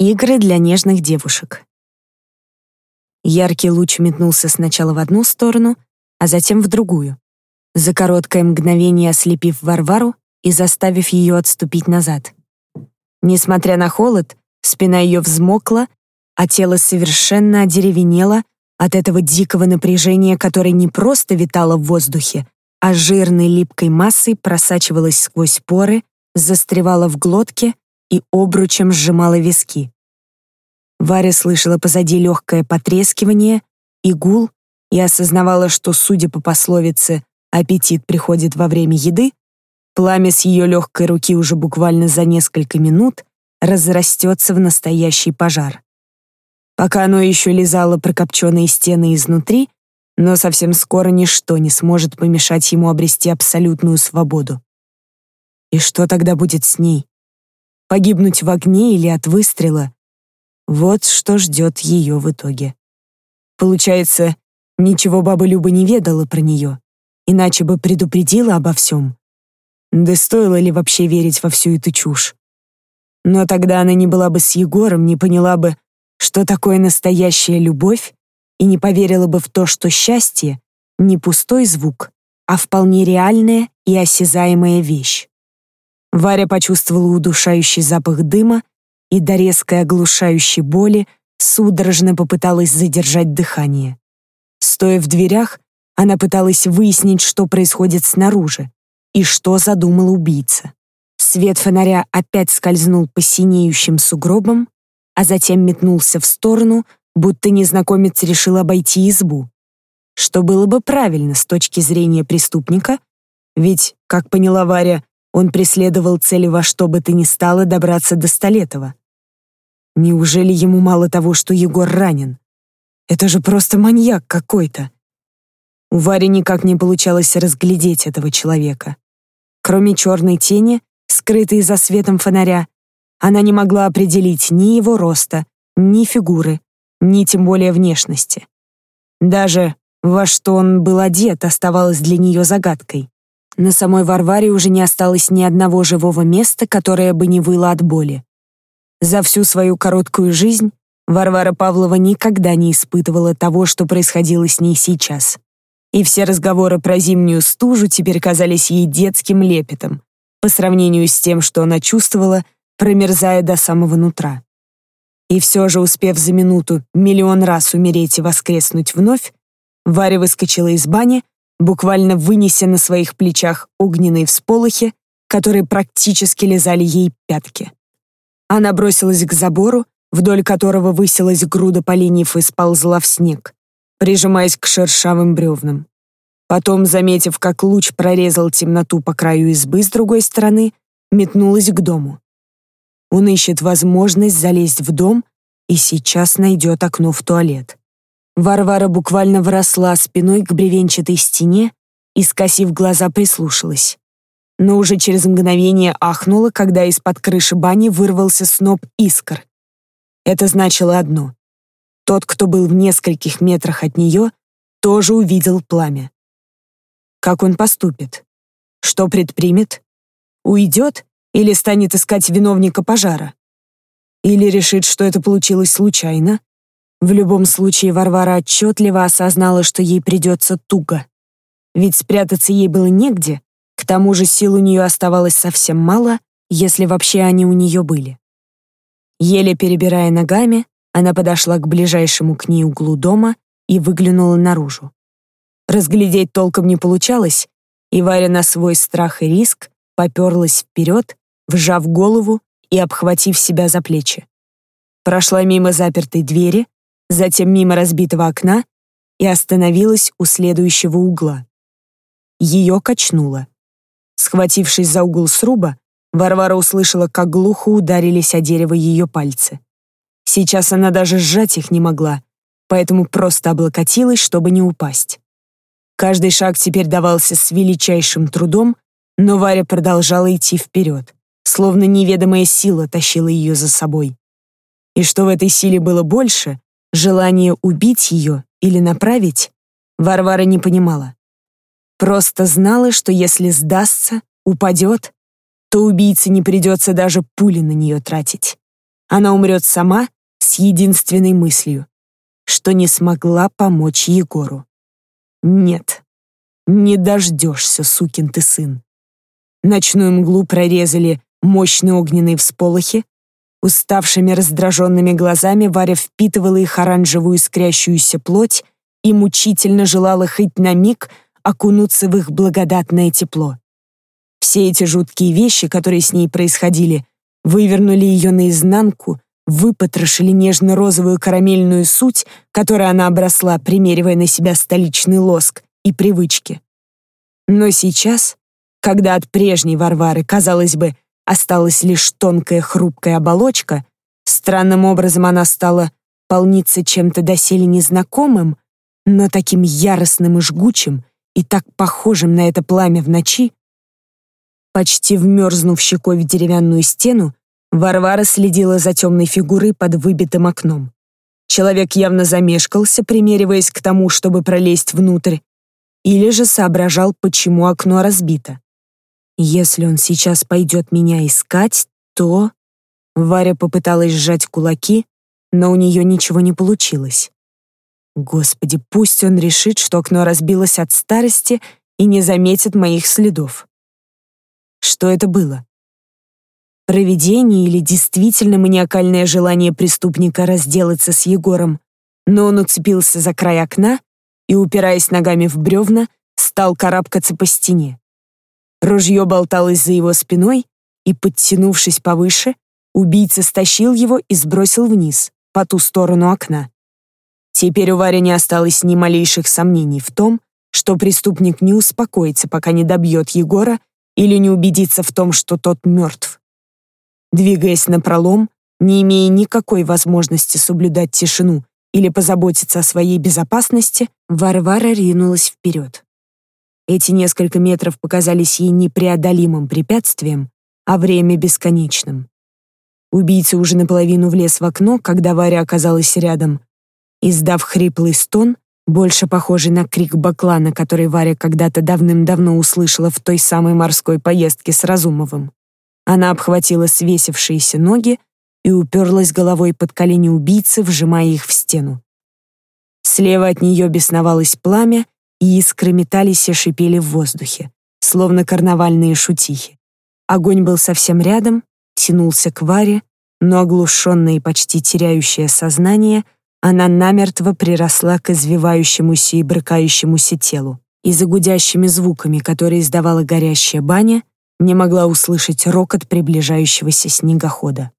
Игры для нежных девушек. Яркий луч метнулся сначала в одну сторону, а затем в другую, за короткое мгновение ослепив Варвару и заставив ее отступить назад. Несмотря на холод, спина ее взмокла, а тело совершенно одеревенело от этого дикого напряжения, которое не просто витало в воздухе, а жирной липкой массой просачивалось сквозь поры, застревало в глотке и обручем сжимала виски. Варя слышала позади легкое потрескивание и гул и осознавала, что, судя по пословице «аппетит приходит во время еды», пламя с ее легкой руки уже буквально за несколько минут разрастется в настоящий пожар. Пока оно еще лизало прокопченные стены изнутри, но совсем скоро ничто не сможет помешать ему обрести абсолютную свободу. И что тогда будет с ней? Погибнуть в огне или от выстрела? Вот что ждет ее в итоге. Получается, ничего баба Люба не ведала про нее, иначе бы предупредила обо всем. Да стоило ли вообще верить во всю эту чушь? Но тогда она не была бы с Егором, не поняла бы, что такое настоящая любовь, и не поверила бы в то, что счастье — не пустой звук, а вполне реальная и осязаемая вещь. Варя почувствовала удушающий запах дыма и до резкой оглушающей боли судорожно попыталась задержать дыхание. Стоя в дверях, она пыталась выяснить, что происходит снаружи и что задумал убийца. Свет фонаря опять скользнул по синеющим сугробам, а затем метнулся в сторону, будто незнакомец решил обойти избу. Что было бы правильно с точки зрения преступника, ведь, как поняла Варя, он преследовал цели во что бы то ни стало добраться до Столетова. Неужели ему мало того, что Егор ранен? Это же просто маньяк какой-то. У Вари никак не получалось разглядеть этого человека. Кроме черной тени, скрытой за светом фонаря, она не могла определить ни его роста, ни фигуры, ни тем более внешности. Даже во что он был одет оставалось для нее загадкой. На самой Варваре уже не осталось ни одного живого места, которое бы не выло от боли. За всю свою короткую жизнь Варвара Павлова никогда не испытывала того, что происходило с ней сейчас. И все разговоры про зимнюю стужу теперь казались ей детским лепетом по сравнению с тем, что она чувствовала, промерзая до самого нутра. И все же, успев за минуту миллион раз умереть и воскреснуть вновь, Варя выскочила из бани, буквально вынеся на своих плечах огненные всполохи, которые практически лизали ей пятки. Она бросилась к забору, вдоль которого высилась груда поленьев и сползла в снег, прижимаясь к шершавым бревнам. Потом, заметив, как луч прорезал темноту по краю избы с другой стороны, метнулась к дому. Он ищет возможность залезть в дом и сейчас найдет окно в туалет. Варвара буквально вросла спиной к бревенчатой стене и, скосив глаза, прислушалась. Но уже через мгновение ахнула, когда из-под крыши бани вырвался сноп искр. Это значило одно. Тот, кто был в нескольких метрах от нее, тоже увидел пламя. Как он поступит? Что предпримет? Уйдет или станет искать виновника пожара? Или решит, что это получилось случайно? В любом случае Варвара отчетливо осознала, что ей придется туго. Ведь спрятаться ей было негде, к тому же сил у нее оставалось совсем мало, если вообще они у нее были. Еле перебирая ногами, она подошла к ближайшему к ней углу дома и выглянула наружу. Разглядеть толком не получалось, и Варя на свой страх и риск поперлась вперед, вжав голову и обхватив себя за плечи. Прошла мимо запертой двери, затем мимо разбитого окна и остановилась у следующего угла. Ее качнуло. Схватившись за угол сруба, Варвара услышала, как глухо ударились о дерево ее пальцы. Сейчас она даже сжать их не могла, поэтому просто облокотилась, чтобы не упасть. Каждый шаг теперь давался с величайшим трудом, но Варя продолжала идти вперед, словно неведомая сила тащила ее за собой. И что в этой силе было больше, Желание убить ее или направить Варвара не понимала. Просто знала, что если сдастся, упадет, то убийце не придется даже пули на нее тратить. она умрет сама с единственной мыслью, что не смогла помочь Егору. Нет, не дождешься, сукин ты сын. Ночную мглу прорезали мощные огненные всполохи. Уставшими раздраженными глазами Варя впитывала их оранжевую искрящуюся плоть и мучительно желала хоть на миг окунуться в их благодатное тепло. Все эти жуткие вещи, которые с ней происходили, вывернули ее наизнанку, выпотрошили нежно-розовую карамельную суть, которой она обросла, примеривая на себя столичный лоск и привычки. Но сейчас, когда от прежней Варвары, казалось бы, осталась лишь тонкая хрупкая оболочка, странным образом она стала полниться чем-то доселе незнакомым, но таким яростным и жгучим, и так похожим на это пламя в ночи, почти вмерзнув щекой в деревянную стену, Варвара следила за темной фигурой под выбитым окном. Человек явно замешкался, примериваясь к тому, чтобы пролезть внутрь, или же соображал, почему окно разбито. Если он сейчас пойдет меня искать, то... Варя попыталась сжать кулаки, но у нее ничего не получилось. Господи, пусть он решит, что окно разбилось от старости и не заметит моих следов. Что это было? Провидение или действительно маниакальное желание преступника разделаться с Егором, но он уцепился за край окна и, упираясь ногами в бревна, стал карабкаться по стене. Ружье болталось за его спиной, и, подтянувшись повыше, убийца стащил его и сбросил вниз, по ту сторону окна. Теперь у Вари не осталось ни малейших сомнений в том, что преступник не успокоится, пока не добьет Егора или не убедится в том, что тот мертв. Двигаясь напролом, не имея никакой возможности соблюдать тишину или позаботиться о своей безопасности, Варвара ринулась вперед. Эти несколько метров показались ей непреодолимым препятствием, а время бесконечным. Убийца уже наполовину влез в окно, когда Варя оказалась рядом. Издав хриплый стон, больше похожий на крик баклана, который Варя когда-то давным-давно услышала в той самой морской поездке с Разумовым. Она обхватила свесившиеся ноги и уперлась головой под колени убийцы, вжимая их в стену. Слева от нее бесновалось пламя, и искры метались и шипели в воздухе, словно карнавальные шутихи. Огонь был совсем рядом, тянулся к Варе, но оглушенная и почти теряющая сознание, она намертво приросла к извивающемуся и брыкающемуся телу, и за гудящими звуками, которые издавала горящая баня, не могла услышать рокот приближающегося снегохода.